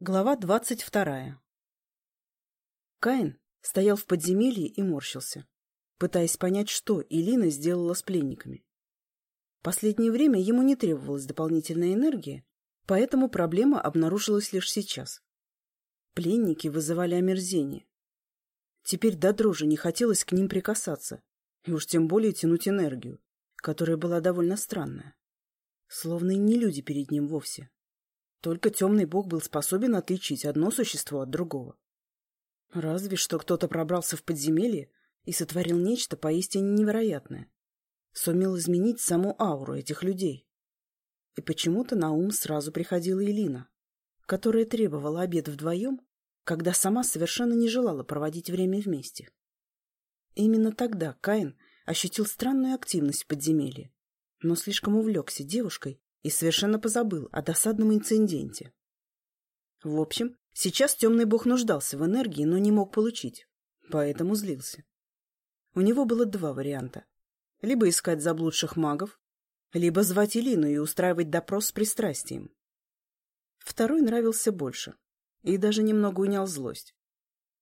Глава двадцать вторая Каин стоял в подземелье и морщился, пытаясь понять, что Илина сделала с пленниками. Последнее время ему не требовалась дополнительная энергия, поэтому проблема обнаружилась лишь сейчас. Пленники вызывали омерзение. Теперь до дрожи не хотелось к ним прикасаться, и уж тем более тянуть энергию, которая была довольно странная. Словно не люди перед ним вовсе. Только темный бог был способен отличить одно существо от другого. Разве что кто-то пробрался в подземелье и сотворил нечто поистине невероятное. Сумел изменить саму ауру этих людей. И почему-то на ум сразу приходила Элина, которая требовала обед вдвоем, когда сама совершенно не желала проводить время вместе. Именно тогда Каин ощутил странную активность в подземелье, но слишком увлекся девушкой и совершенно позабыл о досадном инциденте. В общем, сейчас темный бог нуждался в энергии, но не мог получить, поэтому злился. У него было два варианта. Либо искать заблудших магов, либо звать Илину и устраивать допрос с пристрастием. Второй нравился больше и даже немного унял злость.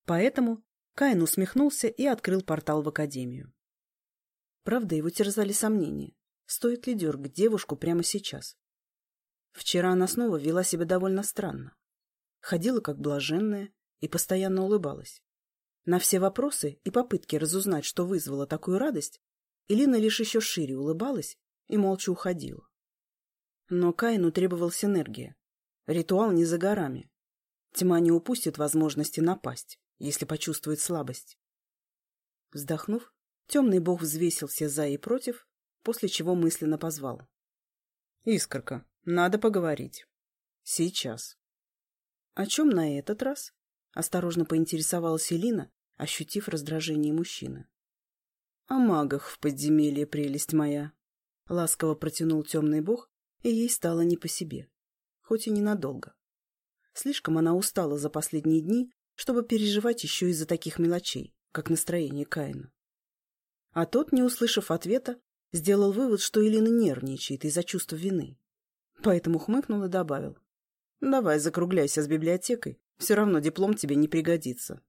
Поэтому Каин усмехнулся и открыл портал в академию. Правда, его терзали сомнения. Стоит ли дергать девушку прямо сейчас? Вчера она снова вела себя довольно странно. Ходила как блаженная и постоянно улыбалась. На все вопросы и попытки разузнать, что вызвало такую радость, Илина лишь еще шире улыбалась и молча уходила. Но Каину требовалась энергия. Ритуал не за горами. Тьма не упустит возможности напасть, если почувствует слабость. Вздохнув, темный бог взвесил все «за» и «против» после чего мысленно позвал. «Искорка, надо поговорить. Сейчас». «О чем на этот раз?» — осторожно поинтересовалась Элина, ощутив раздражение мужчины. «О магах в подземелье, прелесть моя!» — ласково протянул темный бог, и ей стало не по себе, хоть и ненадолго. Слишком она устала за последние дни, чтобы переживать еще из-за таких мелочей, как настроение Каина. А тот, не услышав ответа, Сделал вывод, что Элина нервничает из-за чувства вины. Поэтому хмыкнул и добавил. «Давай закругляйся с библиотекой, все равно диплом тебе не пригодится».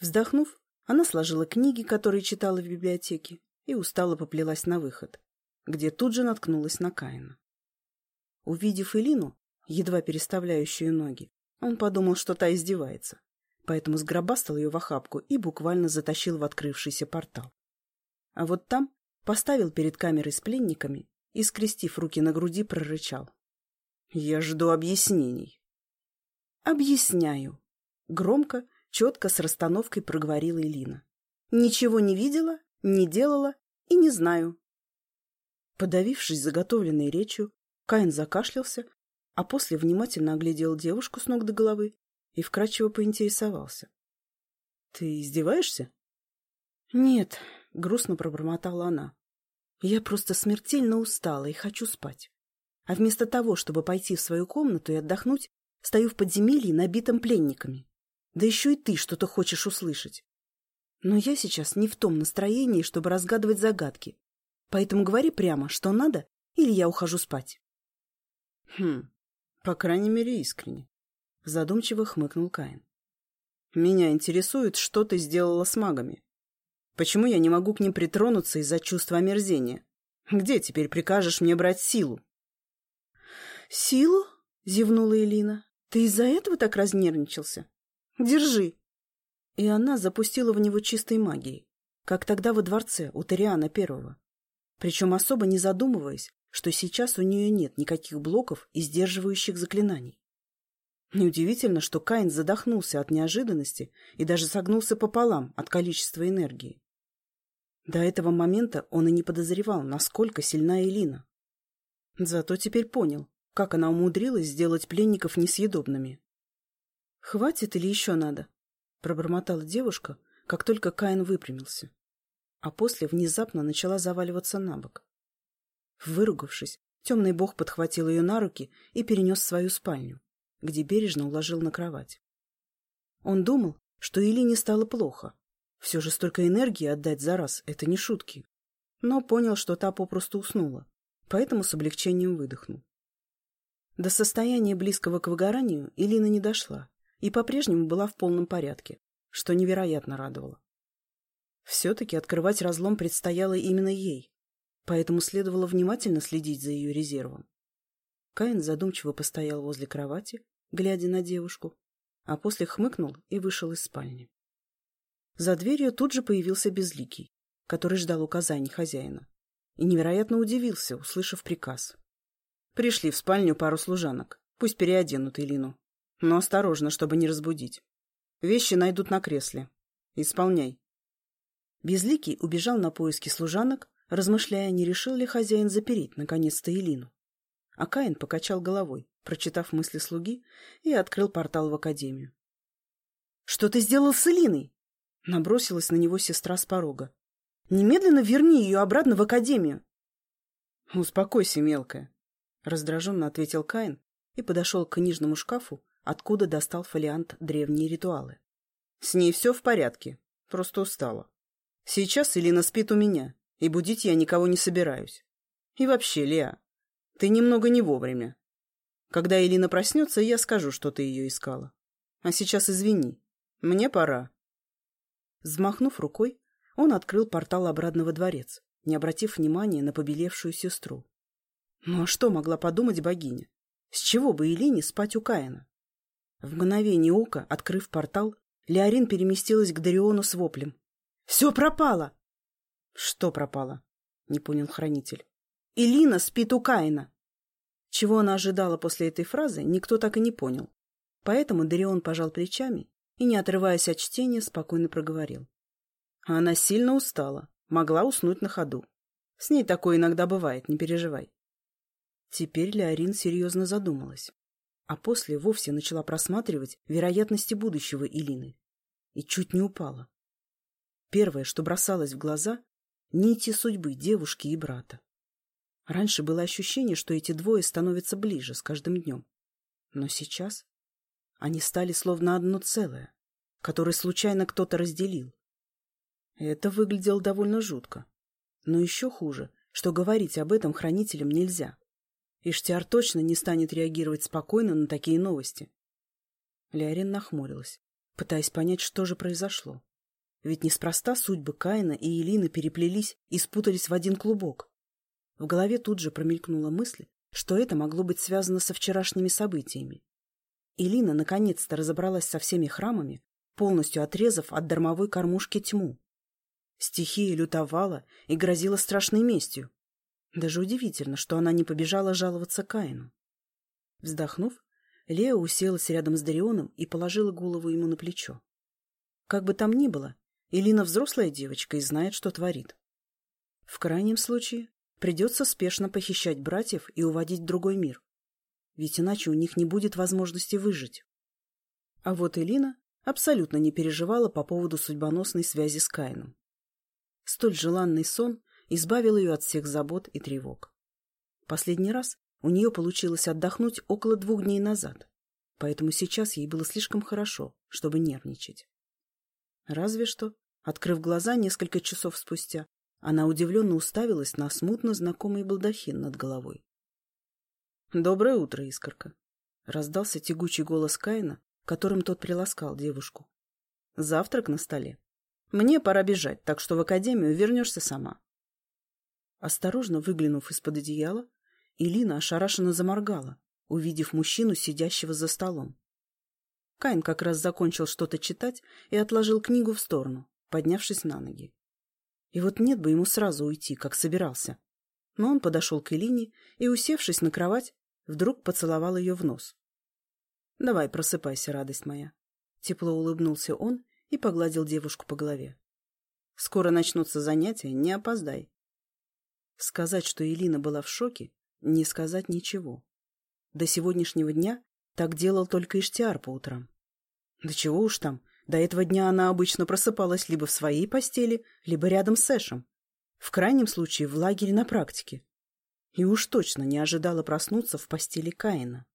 Вздохнув, она сложила книги, которые читала в библиотеке, и устало поплелась на выход, где тут же наткнулась на Каина. Увидев Элину, едва переставляющую ноги, он подумал, что та издевается, поэтому сгробастал ее в охапку и буквально затащил в открывшийся портал. А вот там поставил перед камерой с пленниками и, скрестив руки на груди, прорычал. «Я жду объяснений». «Объясняю», — громко, четко с расстановкой проговорила Элина. «Ничего не видела, не делала и не знаю». Подавившись заготовленной речью, Каин закашлялся, а после внимательно оглядел девушку с ног до головы и вкрадчиво поинтересовался. — Ты издеваешься? — Нет, — грустно пробормотала она. Я просто смертельно устала и хочу спать. А вместо того, чтобы пойти в свою комнату и отдохнуть, стою в подземелье, набитом пленниками. Да еще и ты что-то хочешь услышать. Но я сейчас не в том настроении, чтобы разгадывать загадки. Поэтому говори прямо, что надо, или я ухожу спать. Хм, по крайней мере, искренне. Задумчиво хмыкнул Каин. Меня интересует, что ты сделала с магами. Почему я не могу к ним притронуться из-за чувства омерзения? Где теперь прикажешь мне брать силу? Силу? Зевнула Элина. Ты из-за этого так разнервничался? Держи. И она запустила в него чистой магией, как тогда во дворце у Ториана Первого. Причем особо не задумываясь, что сейчас у нее нет никаких блоков и сдерживающих заклинаний. Неудивительно, что Каин задохнулся от неожиданности и даже согнулся пополам от количества энергии. До этого момента он и не подозревал, насколько сильна Элина. Зато теперь понял, как она умудрилась сделать пленников несъедобными. «Хватит или еще надо?» — пробормотала девушка, как только Каин выпрямился. А после внезапно начала заваливаться на бок. Выругавшись, темный бог подхватил ее на руки и перенес в свою спальню, где бережно уложил на кровать. Он думал, что Илине стало плохо, все же столько энергии отдать за раз — это не шутки. Но понял, что та попросту уснула, поэтому с облегчением выдохнул. До состояния близкого к выгоранию Илина не дошла и по-прежнему была в полном порядке, что невероятно радовало. Все-таки открывать разлом предстояло именно ей, поэтому следовало внимательно следить за ее резервом. Каин задумчиво постоял возле кровати, глядя на девушку, а после хмыкнул и вышел из спальни. За дверью тут же появился Безликий, который ждал указаний хозяина, и невероятно удивился, услышав приказ. Пришли в спальню пару служанок. Пусть переоденут Илину. Но осторожно, чтобы не разбудить. Вещи найдут на кресле. Исполняй. Безликий убежал на поиски служанок, размышляя, не решил ли хозяин запереть наконец-то Илину. А Каин покачал головой, прочитав мысли слуги, и открыл портал в академию. — Что ты сделал с Илиной? — набросилась на него сестра с порога. — Немедленно верни ее обратно в академию. — Успокойся, мелкая, Раздраженно ответил Каин и подошел к книжному шкафу, откуда достал фолиант «Древние ритуалы». С ней все в порядке, просто устала. Сейчас Элина спит у меня, и будить я никого не собираюсь. И вообще, Леа, ты немного не вовремя. Когда Элина проснется, я скажу, что ты ее искала. А сейчас извини, мне пора. Взмахнув рукой, он открыл портал обратно во дворец, не обратив внимания на побелевшую сестру. Ну а что могла подумать богиня? С чего бы Элине спать у Каина? В мгновение ока, открыв портал, Леорин переместилась к Дариону с воплем. «Все пропало!» «Что пропало?» — не понял хранитель. «Элина спит у Каина!» Чего она ожидала после этой фразы, никто так и не понял. Поэтому Дарион пожал плечами и, не отрываясь от чтения, спокойно проговорил. Она сильно устала, могла уснуть на ходу. С ней такое иногда бывает, не переживай. Теперь Леорин серьезно задумалась, а после вовсе начала просматривать вероятности будущего Илины. И чуть не упала. Первое, что бросалось в глаза — нити судьбы девушки и брата. Раньше было ощущение, что эти двое становятся ближе с каждым днем. Но сейчас они стали словно одно целое, которое случайно кто-то разделил. Это выглядело довольно жутко. Но еще хуже, что говорить об этом хранителям нельзя. Иштиар точно не станет реагировать спокойно на такие новости. Леорин нахмурилась, пытаясь понять, что же произошло. Ведь неспроста судьбы Каина и Елины переплелись и спутались в один клубок. В голове тут же промелькнула мысль, что это могло быть связано со вчерашними событиями. Илина наконец-то разобралась со всеми храмами, полностью отрезав от дармовой кормушки тьму. Стихия лютовала и грозила страшной местью. Даже удивительно, что она не побежала жаловаться Каину. Вздохнув, Лео уселась рядом с Дарионом и положила голову ему на плечо. Как бы там ни было, Элина взрослая девочка и знает, что творит. В крайнем случае, придется спешно похищать братьев и уводить в другой мир. Ведь иначе у них не будет возможности выжить. А вот Элина абсолютно не переживала по поводу судьбоносной связи с Каином. Столь желанный сон избавил ее от всех забот и тревог. Последний раз у нее получилось отдохнуть около двух дней назад, поэтому сейчас ей было слишком хорошо, чтобы нервничать. Разве что, открыв глаза несколько часов спустя, она удивленно уставилась на смутно знакомый балдахин над головой. «Доброе утро, искорка!» — раздался тягучий голос Каина, которым тот приласкал девушку. «Завтрак на столе. Мне пора бежать, так что в академию вернешься сама. Осторожно выглянув из-под одеяла, Илина ошарашенно заморгала, увидев мужчину, сидящего за столом. Кайн как раз закончил что-то читать и отложил книгу в сторону, поднявшись на ноги. И вот нет бы ему сразу уйти, как собирался. Но он подошел к Илине и, усевшись на кровать, вдруг поцеловал ее в нос. — Давай, просыпайся, радость моя. Тепло улыбнулся он и погладил девушку по голове. — Скоро начнутся занятия, не опоздай. Сказать, что Элина была в шоке, не сказать ничего. До сегодняшнего дня так делал только Иштиар по утрам. Да чего уж там, до этого дня она обычно просыпалась либо в своей постели, либо рядом с Эшем. В крайнем случае в лагере на практике. И уж точно не ожидала проснуться в постели Каина.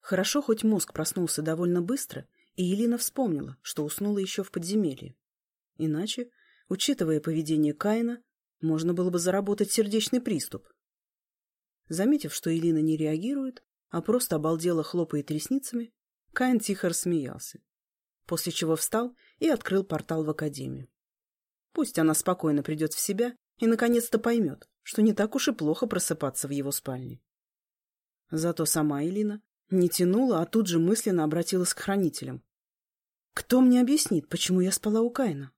Хорошо, хоть мозг проснулся довольно быстро, и Елена вспомнила, что уснула еще в подземелье. Иначе, учитывая поведение Каина, можно было бы заработать сердечный приступ. Заметив, что Элина не реагирует, а просто обалдело хлопает ресницами, Каин тихо рассмеялся, после чего встал и открыл портал в академию. Пусть она спокойно придет в себя и наконец-то поймет, что не так уж и плохо просыпаться в его спальне. Зато сама Элина не тянула, а тут же мысленно обратилась к хранителям. «Кто мне объяснит, почему я спала у Каина?»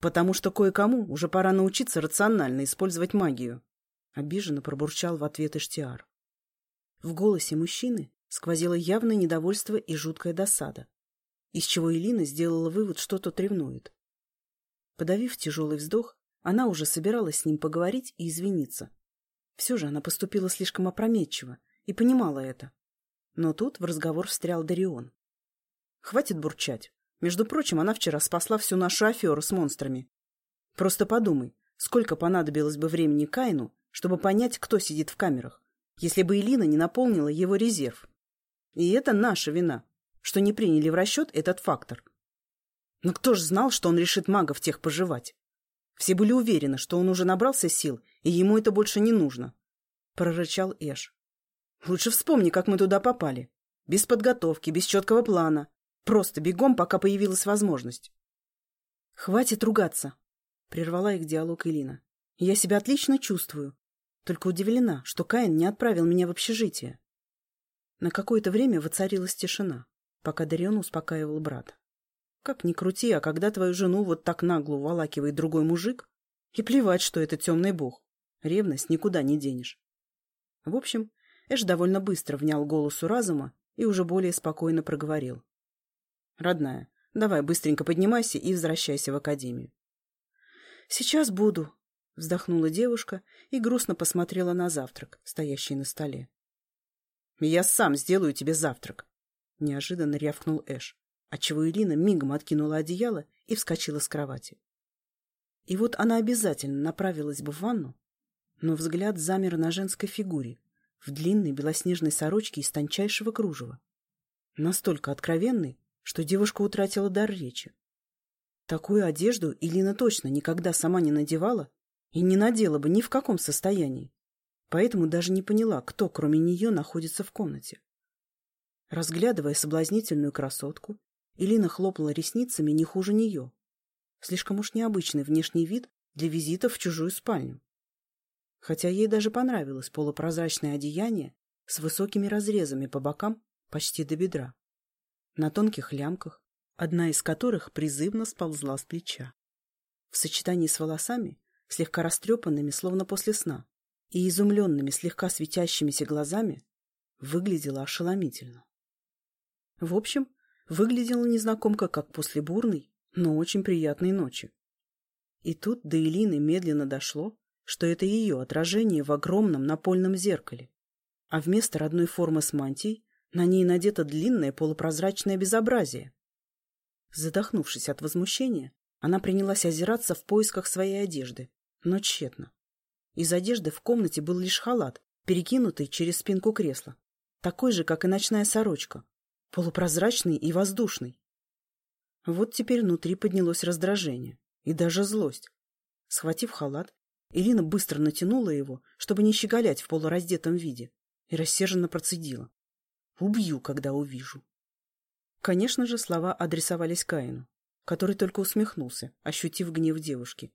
«Потому что кое-кому уже пора научиться рационально использовать магию», — обиженно пробурчал в ответ Иштиар. В голосе мужчины сквозило явное недовольство и жуткая досада, из чего Элина сделала вывод, что тот ревнует. Подавив тяжелый вздох, она уже собиралась с ним поговорить и извиниться. Все же она поступила слишком опрометчиво и понимала это. Но тут в разговор встрял Дарион. Хватит бурчать. Между прочим, она вчера спасла всю нашу аферу с монстрами. Просто подумай, сколько понадобилось бы времени Кайну, чтобы понять, кто сидит в камерах, если бы Элина не наполнила его резерв. И это наша вина, что не приняли в расчет этот фактор. Но кто ж знал, что он решит магов тех пожевать? Все были уверены, что он уже набрался сил, и ему это больше не нужно. Прорычал Эш. Лучше вспомни, как мы туда попали. Без подготовки, без четкого плана. Просто бегом, пока появилась возможность. «Хватит ругаться!» — прервала их диалог Элина. «Я себя отлично чувствую. Только удивлена, что Каин не отправил меня в общежитие». На какое-то время воцарилась тишина, пока Дарион успокаивал брата. Как ни крути, а когда твою жену вот так нагло уволакивает другой мужик, и плевать, что это темный бог, ревность никуда не денешь. В общем, Эш довольно быстро внял голосу разума и уже более спокойно проговорил. «Родная, давай быстренько поднимайся и возвращайся в академию». «Сейчас буду», — вздохнула девушка и грустно посмотрела на завтрак, стоящий на столе. «Я сам сделаю тебе завтрак», — неожиданно рявкнул Эш, отчего Ирина мигом откинула одеяло и вскочила с кровати. И вот она обязательно направилась бы в ванну, но взгляд замер на женской фигуре, в длинной белоснежной сорочке из тончайшего кружева. Настолько откровенной, что девушка утратила дар речи. Такую одежду Илина точно никогда сама не надевала и не надела бы ни в каком состоянии, поэтому даже не поняла, кто кроме нее находится в комнате. Разглядывая соблазнительную красотку, Илина хлопала ресницами не хуже нее. Слишком уж необычный внешний вид для визита в чужую спальню хотя ей даже понравилось полупрозрачное одеяние с высокими разрезами по бокам почти до бедра. На тонких лямках, одна из которых призывно сползла с плеча. В сочетании с волосами, слегка растрепанными, словно после сна, и изумленными, слегка светящимися глазами, выглядела ошеломительно. В общем, выглядела незнакомка как после бурной, но очень приятной ночи. И тут до Элины медленно дошло, что это ее отражение в огромном напольном зеркале, а вместо родной формы с мантией на ней надето длинное полупрозрачное безобразие. Задохнувшись от возмущения, она принялась озираться в поисках своей одежды, но тщетно. Из одежды в комнате был лишь халат, перекинутый через спинку кресла, такой же, как и ночная сорочка, полупрозрачный и воздушный. Вот теперь внутри поднялось раздражение и даже злость. Схватив халат, Ирина быстро натянула его, чтобы не щеголять в полураздетом виде, и рассерженно процедила. «Убью, когда увижу». Конечно же, слова адресовались Каину, который только усмехнулся, ощутив гнев девушки,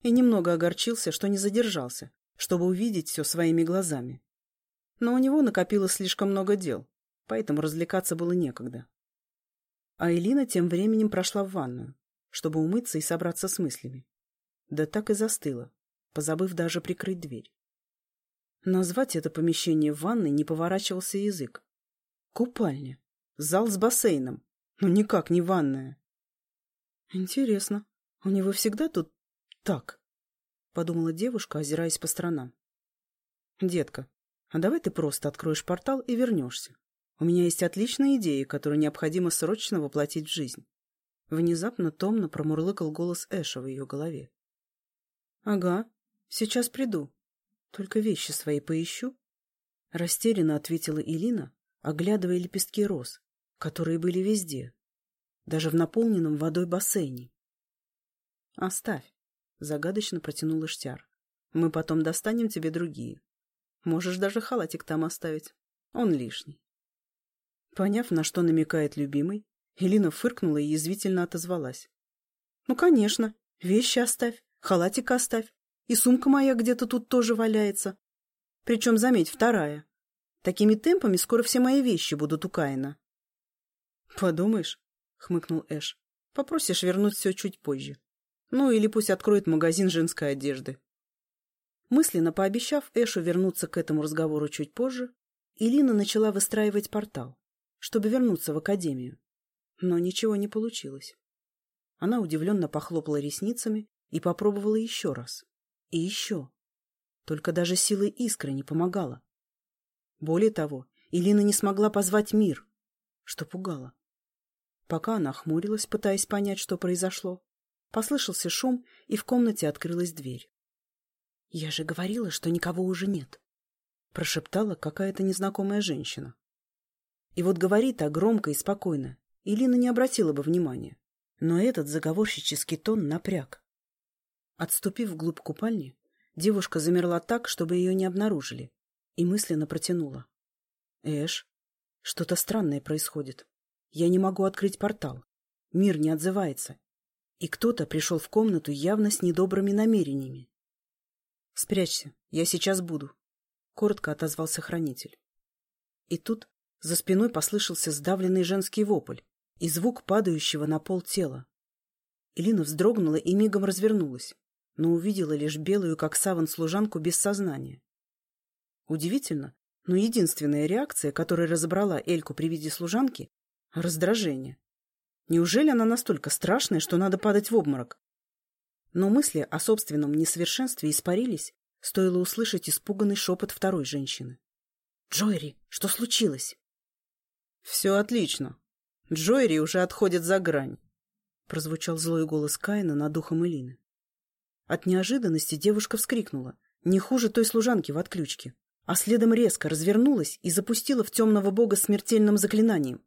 и немного огорчился, что не задержался, чтобы увидеть все своими глазами. Но у него накопилось слишком много дел, поэтому развлекаться было некогда. А Элина тем временем прошла в ванную, чтобы умыться и собраться с мыслями. Да так и застыла, позабыв даже прикрыть дверь. Назвать это помещение ванной не поворачивался язык. Купальня. Зал с бассейном. но никак не ванная. Интересно, у него всегда тут так? Подумала девушка, озираясь по сторонам. Детка, а давай ты просто откроешь портал и вернешься. У меня есть отличная идея, которую необходимо срочно воплотить в жизнь. Внезапно томно промурлыкал голос Эша в ее голове. — Ага, Сейчас приду. Только вещи свои поищу. Растерянно ответила Илина, оглядывая лепестки роз, которые были везде, даже в наполненном водой бассейне. «Оставь», — загадочно протянул Иштяр. «Мы потом достанем тебе другие. Можешь даже халатик там оставить. Он лишний. Поняв, на что намекает любимый, Элина фыркнула и язвительно отозвалась. «Ну, конечно. Вещи оставь, халатик оставь. И сумка моя где-то тут тоже валяется. Причем, заметь, вторая. Такими темпами скоро все мои вещи будут у Каина». «Подумаешь», — хмыкнул Эш, — «попросишь вернуть все чуть позже. Ну, или пусть откроет магазин женской одежды». Мысленно пообещав Эшу вернуться к этому разговору чуть позже, Илина начала выстраивать портал, чтобы вернуться в академию. Но ничего не получилось. Она удивленно похлопала ресницами и попробовала еще раз. И еще. Только даже силы искры не помогала. Более того, Илина не смогла позвать мир, что пугало. Пока она хмурилась, пытаясь понять, что произошло, послышался шум, и в комнате открылась дверь. — Я же говорила, что никого уже нет, — прошептала какая-то незнакомая женщина. И вот говорит так громко и спокойно, Илина не обратила бы внимания. Но этот заговорщический тон напряг. Отступив вглубь купальни, девушка замерла так, чтобы ее не обнаружили, и мысленно протянула. «Эш, что-то странное происходит. Я не могу открыть портал. Мир не отзывается. И кто-то пришел в комнату явно с недобрыми намерениями. «Спрячься, я сейчас буду», — коротко отозвался хранитель. И тут за спиной послышался сдавленный женский вопль, и звук падающего на пол тела. Элина вздрогнула и мигом развернулась, но увидела лишь белую, как саван, служанку без сознания. Удивительно, но единственная реакция, которая разобрала Эльку при виде служанки — раздражение. Неужели она настолько страшная, что надо падать в обморок? Но мысли о собственном несовершенстве испарились, стоило услышать испуганный шепот второй женщины. «Джойри, что случилось?» «Все отлично», Джойри уже отходит за грань, — прозвучал злой голос Каина над духом Элины. От неожиданности девушка вскрикнула, не хуже той служанки в отключке, а следом резко развернулась и запустила в темного бога смертельным заклинанием.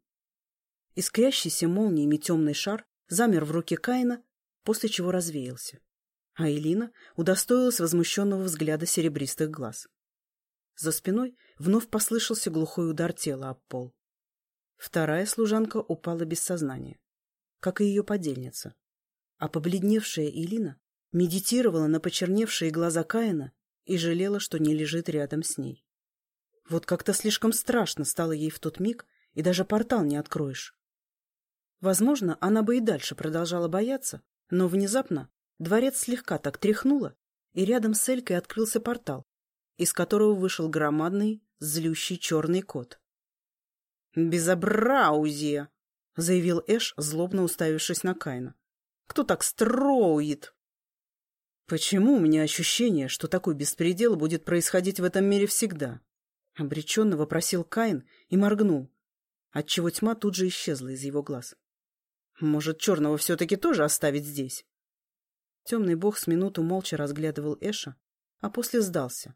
Искрящийся молниями темный шар замер в руке Каина, после чего развеялся. А Элина удостоилась возмущенного взгляда серебристых глаз. За спиной вновь послышался глухой удар тела об пол. Вторая служанка упала без сознания, как и ее подельница. А побледневшая Илина медитировала на почерневшие глаза Каина и жалела, что не лежит рядом с ней. Вот как-то слишком страшно стало ей в тот миг, и даже портал не откроешь. Возможно, она бы и дальше продолжала бояться, но внезапно дворец слегка так тряхнуло, и рядом с Элькой открылся портал, из которого вышел громадный, злющий черный кот. «Безобраузие!» — заявил Эш, злобно уставившись на Кайна. «Кто так строит?» «Почему у меня ощущение, что такой беспредел будет происходить в этом мире всегда?» — обреченно вопросил Каин и моргнул, отчего тьма тут же исчезла из его глаз. «Может, черного все-таки тоже оставить здесь?» Темный бог с минуту молча разглядывал Эша, а после сдался,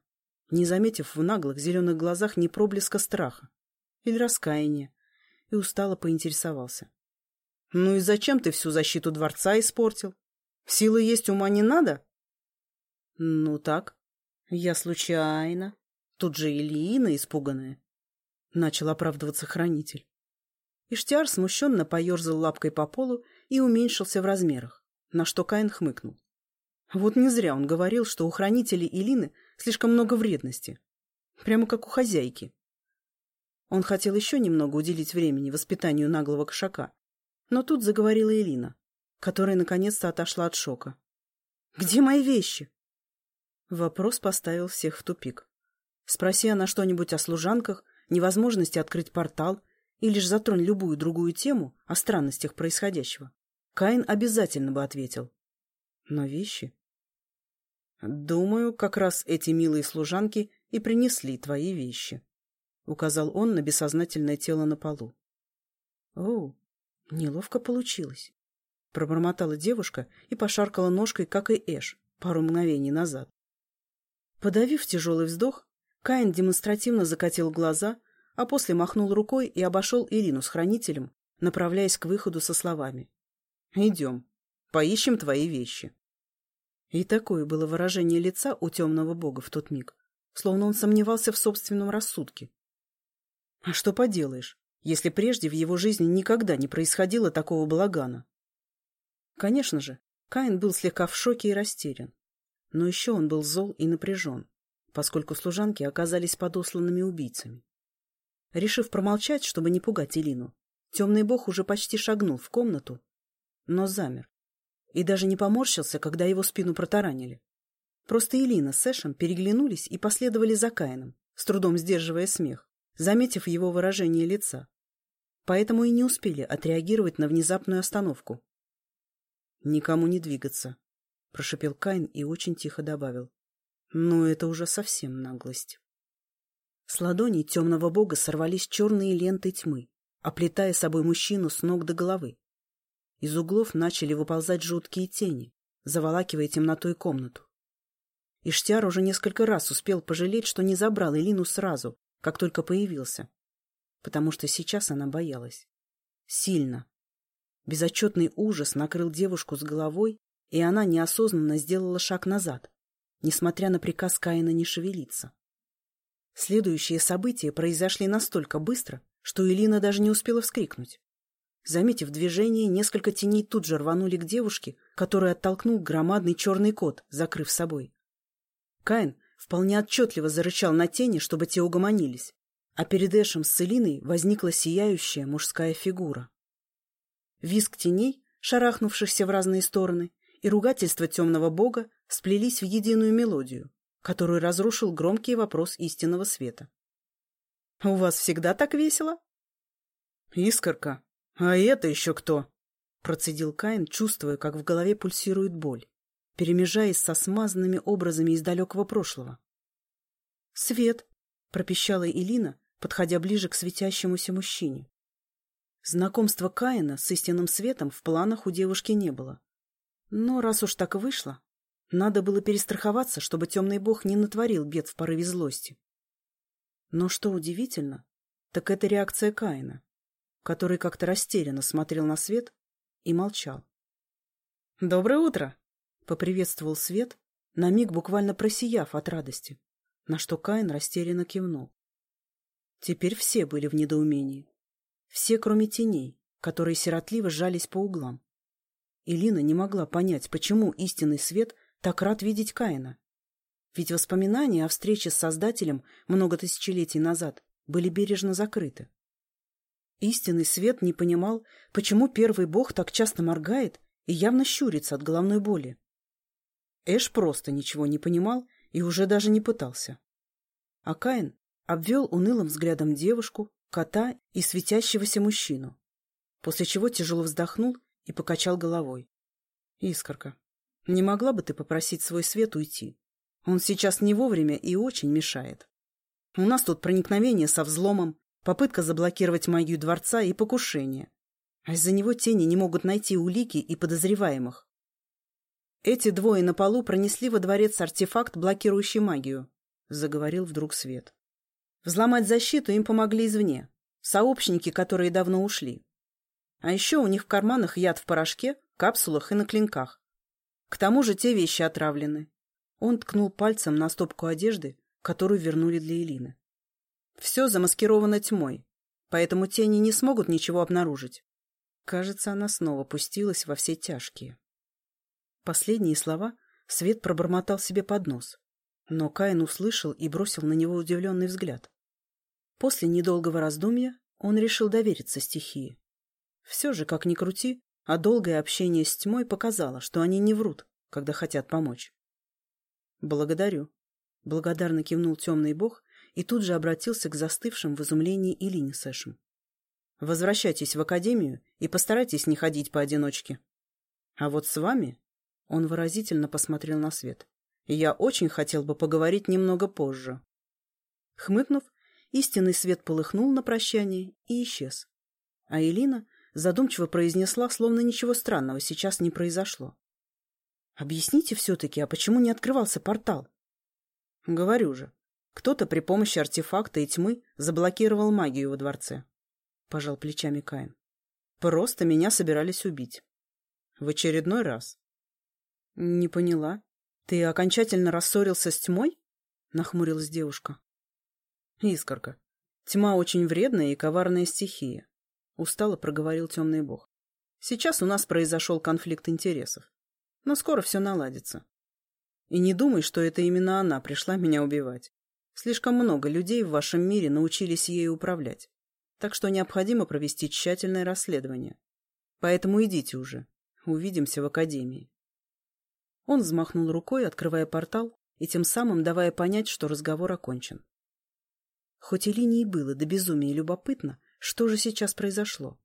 не заметив в наглых зеленых глазах ни проблеска страха или раскаяния, и устало поинтересовался. — Ну и зачем ты всю защиту дворца испортил? Силы есть, ума не надо? — Ну так. Я случайно. Тут же Ильина испуганная. Начал оправдываться хранитель. Иштиар смущенно поерзал лапкой по полу и уменьшился в размерах, на что Каин хмыкнул. Вот не зря он говорил, что у хранителей Илины слишком много вредности. Прямо как у хозяйки. Он хотел еще немного уделить времени воспитанию наглого кошака. Но тут заговорила Элина, которая наконец-то отошла от шока. «Где мои вещи?» Вопрос поставил всех в тупик. Спроси она что-нибудь о служанках, невозможности открыть портал или лишь затронь любую другую тему о странностях происходящего. Каин обязательно бы ответил. Но вещи... Думаю, как раз эти милые служанки и принесли твои вещи указал он на бессознательное тело на полу. О, неловко получилось. Пробормотала девушка и пошаркала ножкой, как и Эш, пару мгновений назад. Подавив тяжелый вздох, Каин демонстративно закатил глаза, а после махнул рукой и обошел Ирину с хранителем, направляясь к выходу со словами. «Идем, поищем твои вещи». И такое было выражение лица у темного бога в тот миг, словно он сомневался в собственном рассудке. А что поделаешь, если прежде в его жизни никогда не происходило такого балагана? Конечно же, Каин был слегка в шоке и растерян. Но еще он был зол и напряжен, поскольку служанки оказались подосланными убийцами. Решив промолчать, чтобы не пугать Элину, темный бог уже почти шагнул в комнату, но замер и даже не поморщился, когда его спину протаранили. Просто Элина с Эшем переглянулись и последовали за Каином, с трудом сдерживая смех, заметив его выражение лица. Поэтому и не успели отреагировать на внезапную остановку. «Никому не двигаться», — прошепел Каин и очень тихо добавил. «Но это уже совсем наглость». С ладоней темного бога сорвались черные ленты тьмы, оплетая собой мужчину с ног до головы. Из углов начали выползать жуткие тени, заволакивая темнотой комнату. Иштяр уже несколько раз успел пожалеть, что не забрал Элину сразу, как только появился, потому что сейчас она боялась. Сильно. Безотчетный ужас накрыл девушку с головой, и она неосознанно сделала шаг назад, несмотря на приказ Каина не шевелиться. Следующие события произошли настолько быстро, что Элина даже не успела вскрикнуть. Заметив движение, несколько теней тут же рванули к девушке, которую оттолкнул громадный черный кот, закрыв собой. Каин вполне отчетливо зарычал на тени, чтобы те угомонились, а перед Эшем с Целиной возникла сияющая мужская фигура. Визг теней, шарахнувшихся в разные стороны, и ругательство темного бога сплелись в единую мелодию, которую разрушил громкий вопрос истинного света. — У вас всегда так весело? — Искорка, а это еще кто? — процедил Каин, чувствуя, как в голове пульсирует боль перемежаясь со смазанными образами из далекого прошлого. «Свет!» — пропищала Элина, подходя ближе к светящемуся мужчине. Знакомство Каина с истинным светом в планах у девушки не было. Но раз уж так вышло, надо было перестраховаться, чтобы темный бог не натворил бед в порыве злости. Но что удивительно, так это реакция Каина, который как-то растерянно смотрел на свет и молчал. «Доброе утро!» Поприветствовал свет, на миг буквально просияв от радости, на что Каин растерянно кивнул. Теперь все были в недоумении. Все, кроме теней, которые сиротливо сжались по углам. Илина не могла понять, почему истинный свет так рад видеть Каина. Ведь воспоминания о встрече с Создателем много тысячелетий назад были бережно закрыты. Истинный свет не понимал, почему первый бог так часто моргает и явно щурится от головной боли. Эш просто ничего не понимал и уже даже не пытался. А Каин обвел унылым взглядом девушку, кота и светящегося мужчину, после чего тяжело вздохнул и покачал головой. — Искорка, не могла бы ты попросить свой свет уйти? Он сейчас не вовремя и очень мешает. У нас тут проникновение со взломом, попытка заблокировать магию дворца и покушение. А из-за него тени не могут найти улики и подозреваемых. Эти двое на полу пронесли во дворец артефакт, блокирующий магию, — заговорил вдруг Свет. Взломать защиту им помогли извне, сообщники, которые давно ушли. А еще у них в карманах яд в порошке, капсулах и на клинках. К тому же те вещи отравлены. Он ткнул пальцем на стопку одежды, которую вернули для Элины. Все замаскировано тьмой, поэтому тени не смогут ничего обнаружить. Кажется, она снова пустилась во все тяжкие. Последние слова Свет пробормотал себе под нос, но Каин услышал и бросил на него удивленный взгляд. После недолгого раздумья он решил довериться стихии. Все же, как ни крути, а долгое общение с тьмой показало, что они не врут, когда хотят помочь. «Благодарю», — благодарно кивнул темный бог и тут же обратился к застывшим в изумлении Илине Сэшем. «Возвращайтесь в академию и постарайтесь не ходить поодиночке. А вот с вами он выразительно посмотрел на свет. «Я очень хотел бы поговорить немного позже». Хмыкнув, истинный свет полыхнул на прощание и исчез. А Элина задумчиво произнесла, словно ничего странного сейчас не произошло. «Объясните все-таки, а почему не открывался портал?» «Говорю же, кто-то при помощи артефакта и тьмы заблокировал магию во дворце», — пожал плечами Каин. «Просто меня собирались убить. В очередной раз. «Не поняла. Ты окончательно рассорился с тьмой?» — нахмурилась девушка. «Искорка, Тьма очень вредная и коварная стихия, — устало проговорил темный бог. Сейчас у нас произошел конфликт интересов, но скоро все наладится. И не думай, что это именно она пришла меня убивать. Слишком много людей в вашем мире научились ею управлять, так что необходимо провести тщательное расследование. Поэтому идите уже. Увидимся в академии. Он взмахнул рукой, открывая портал, и тем самым давая понять, что разговор окончен. Хоть и линии было до безумия любопытно, что же сейчас произошло.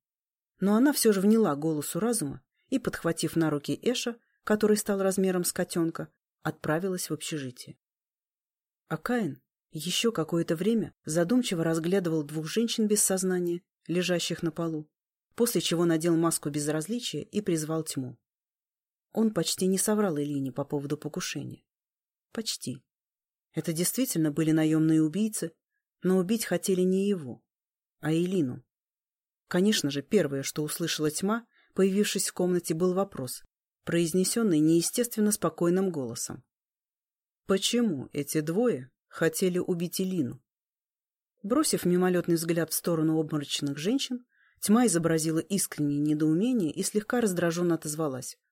Но она все же вняла голосу разума и, подхватив на руки Эша, который стал размером с котенка, отправилась в общежитие. А Каин еще какое-то время задумчиво разглядывал двух женщин без сознания, лежащих на полу, после чего надел маску безразличия и призвал тьму. Он почти не соврал Элине по поводу покушения. Почти. Это действительно были наемные убийцы, но убить хотели не его, а Элину. Конечно же, первое, что услышала тьма, появившись в комнате, был вопрос, произнесенный неестественно спокойным голосом. Почему эти двое хотели убить Элину? Бросив мимолетный взгляд в сторону обморочных женщин, тьма изобразила искреннее недоумение и слегка раздраженно отозвалась. —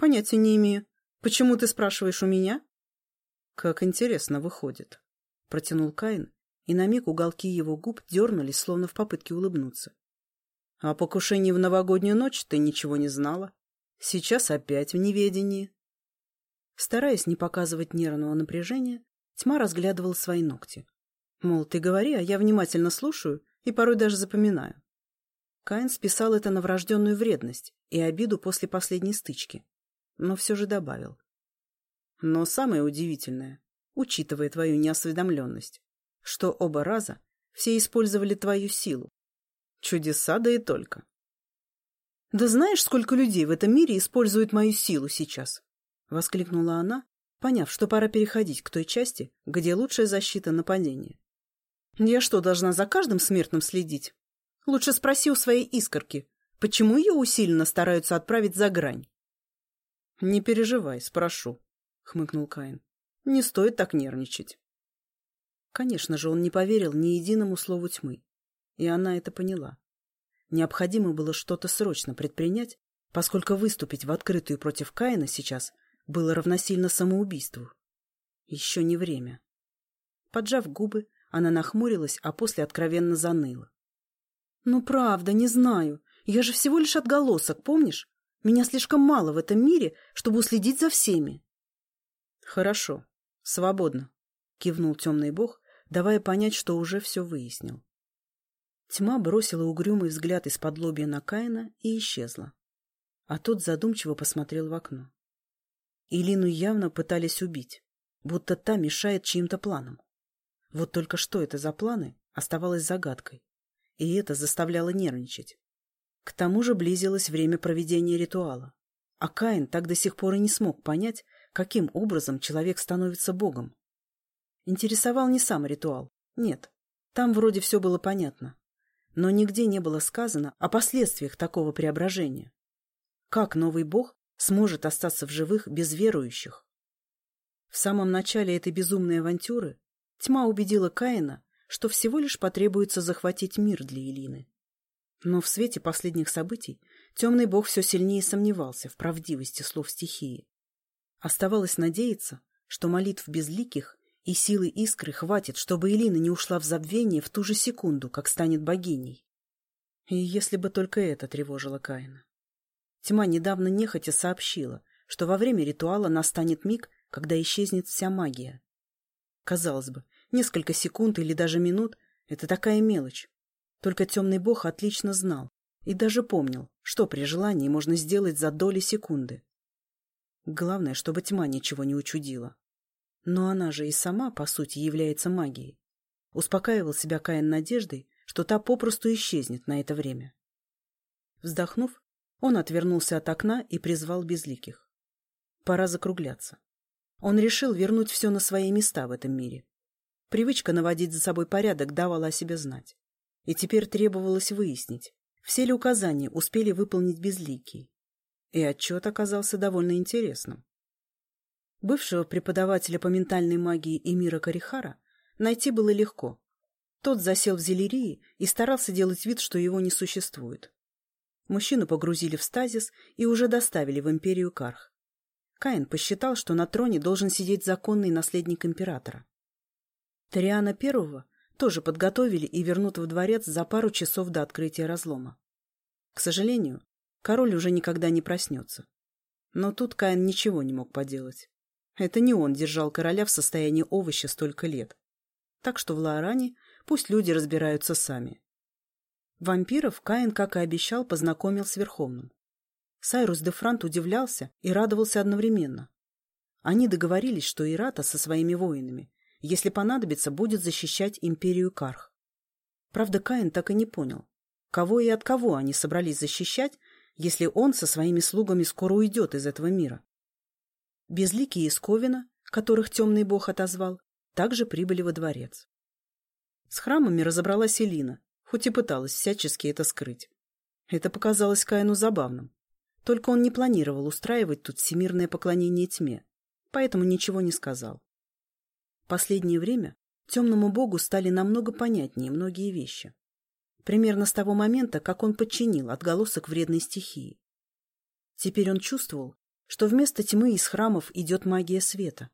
Понятия не имею. Почему ты спрашиваешь у меня? — Как интересно выходит, — протянул Каин, и на миг уголки его губ дернулись, словно в попытке улыбнуться. — О покушении в новогоднюю ночь ты ничего не знала. Сейчас опять в неведении. Стараясь не показывать нервного напряжения, тьма разглядывала свои ногти. Мол, ты говори, а я внимательно слушаю и порой даже запоминаю. Каин списал это на врожденную вредность и обиду после последней стычки, но все же добавил. Но самое удивительное, учитывая твою неосведомленность, что оба раза все использовали твою силу. Чудеса да и только. «Да знаешь, сколько людей в этом мире используют мою силу сейчас?» — воскликнула она, поняв, что пора переходить к той части, где лучшая защита нападения. «Я что, должна за каждым смертным следить? Лучше спроси у своей искорки, почему ее усиленно стараются отправить за грань?» «Не переживай, спрошу», — хмыкнул Каин. «Не стоит так нервничать». Конечно же, он не поверил ни единому слову тьмы, и она это поняла. Необходимо было что-то срочно предпринять, поскольку выступить в открытую против Каина сейчас было равносильно самоубийству. Еще не время. Поджав губы, она нахмурилась, а после откровенно заныла. — Ну, правда, не знаю. Я же всего лишь отголосок, помнишь? Меня слишком мало в этом мире, чтобы уследить за всеми. — Хорошо, свободно, — кивнул темный бог, давая понять, что уже все выяснил. Тьма бросила угрюмый взгляд из-под лобья на Каина и исчезла. А тот задумчиво посмотрел в окно. Илину явно пытались убить, будто та мешает чьим-то планам. Вот только что это за планы, оставалось загадкой, и это заставляло нервничать. К тому же близилось время проведения ритуала, а Каин так до сих пор и не смог понять, каким образом человек становится богом. Интересовал не сам ритуал, нет, там вроде все было понятно но нигде не было сказано о последствиях такого преображения. Как новый бог сможет остаться в живых без верующих? В самом начале этой безумной авантюры тьма убедила Каина, что всего лишь потребуется захватить мир для Элины. Но в свете последних событий темный бог все сильнее сомневался в правдивости слов стихии. Оставалось надеяться, что молитв безликих и силы искры хватит, чтобы Элина не ушла в забвение в ту же секунду, как станет богиней. И если бы только это тревожило Каина. Тьма недавно нехотя сообщила, что во время ритуала настанет миг, когда исчезнет вся магия. Казалось бы, несколько секунд или даже минут — это такая мелочь. Только темный бог отлично знал и даже помнил, что при желании можно сделать за доли секунды. Главное, чтобы тьма ничего не учудила. Но она же и сама, по сути, является магией. Успокаивал себя Каин надеждой, что та попросту исчезнет на это время. Вздохнув, он отвернулся от окна и призвал безликих. Пора закругляться. Он решил вернуть все на свои места в этом мире. Привычка наводить за собой порядок давала о себе знать. И теперь требовалось выяснить, все ли указания успели выполнить безликие. И отчет оказался довольно интересным. Бывшего преподавателя по ментальной магии Эмира Карихара найти было легко. Тот засел в зелерии и старался делать вид, что его не существует. Мужчину погрузили в стазис и уже доставили в империю Карх. Каин посчитал, что на троне должен сидеть законный наследник императора. Ториана I тоже подготовили и вернут в дворец за пару часов до открытия разлома. К сожалению, король уже никогда не проснется. Но тут Каин ничего не мог поделать. Это не он держал короля в состоянии овоща столько лет. Так что в Лаоране пусть люди разбираются сами. Вампиров Каин, как и обещал, познакомил с Верховным. Сайрус де Франт удивлялся и радовался одновременно. Они договорились, что Ирата со своими воинами, если понадобится, будет защищать империю Карх. Правда, Каин так и не понял, кого и от кого они собрались защищать, если он со своими слугами скоро уйдет из этого мира. Безликие из Ковина, которых темный бог отозвал, также прибыли во дворец. С храмами разобралась Элина, хоть и пыталась всячески это скрыть. Это показалось Каину забавным. Только он не планировал устраивать тут всемирное поклонение тьме, поэтому ничего не сказал. Последнее время темному богу стали намного понятнее многие вещи. Примерно с того момента, как он подчинил отголосок вредной стихии. Теперь он чувствовал, что вместо тьмы из храмов идет магия света.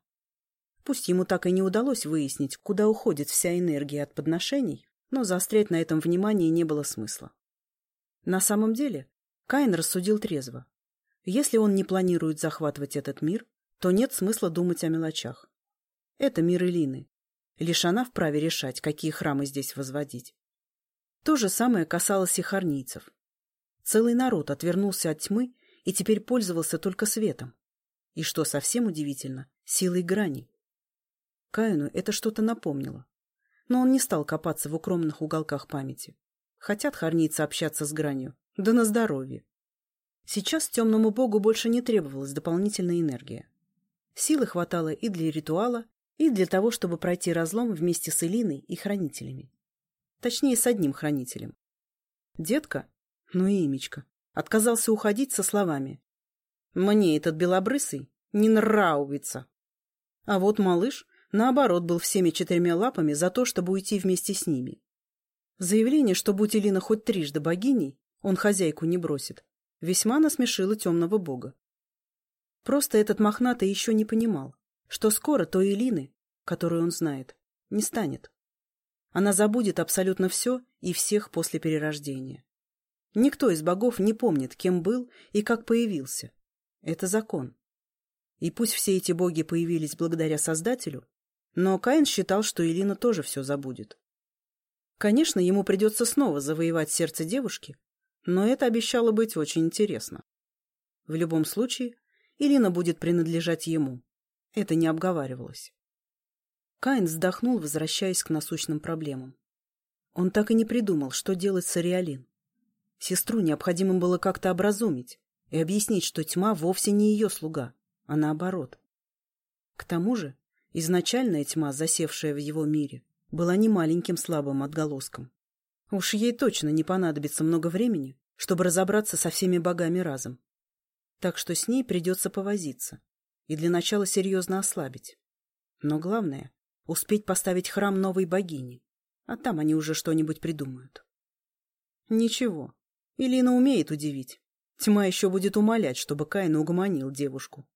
Пусть ему так и не удалось выяснить, куда уходит вся энергия от подношений, но заострять на этом внимание не было смысла. На самом деле, Каин рассудил трезво. Если он не планирует захватывать этот мир, то нет смысла думать о мелочах. Это мир Элины. Лишь она вправе решать, какие храмы здесь возводить. То же самое касалось и харнийцев. Целый народ отвернулся от тьмы и теперь пользовался только светом. И, что совсем удивительно, силой грани. Каину это что-то напомнило. Но он не стал копаться в укромных уголках памяти. Хотят харницы общаться с гранью. Да на здоровье. Сейчас темному богу больше не требовалась дополнительная энергия. Силы хватало и для ритуала, и для того, чтобы пройти разлом вместе с Элиной и хранителями. Точнее, с одним хранителем. Детка, ну и имечка, отказался уходить со словами. «Мне этот белобрысый не нравится». А вот малыш наоборот, был всеми четырьмя лапами за то, чтобы уйти вместе с ними. Заявление, что будь Элина хоть трижды богиней, он хозяйку не бросит, весьма насмешило темного бога. Просто этот мохнатый еще не понимал, что скоро той Элины, которую он знает, не станет. Она забудет абсолютно все и всех после перерождения. Никто из богов не помнит, кем был и как появился. Это закон. И пусть все эти боги появились благодаря Создателю, но Каин считал, что Элина тоже все забудет. Конечно, ему придется снова завоевать сердце девушки, но это обещало быть очень интересно. В любом случае, Элина будет принадлежать ему. Это не обговаривалось. Каин вздохнул, возвращаясь к насущным проблемам. Он так и не придумал, что делать с Ариалин. Сестру необходимо было как-то образумить и объяснить, что тьма вовсе не ее слуга, а наоборот. К тому же Изначальная тьма, засевшая в его мире, была не маленьким слабым отголоском. Уж ей точно не понадобится много времени, чтобы разобраться со всеми богами разом. Так что с ней придется повозиться и для начала серьезно ослабить. Но главное — успеть поставить храм новой богини, а там они уже что-нибудь придумают. Ничего, Илина умеет удивить. Тьма еще будет умолять, чтобы Каин угомонил девушку.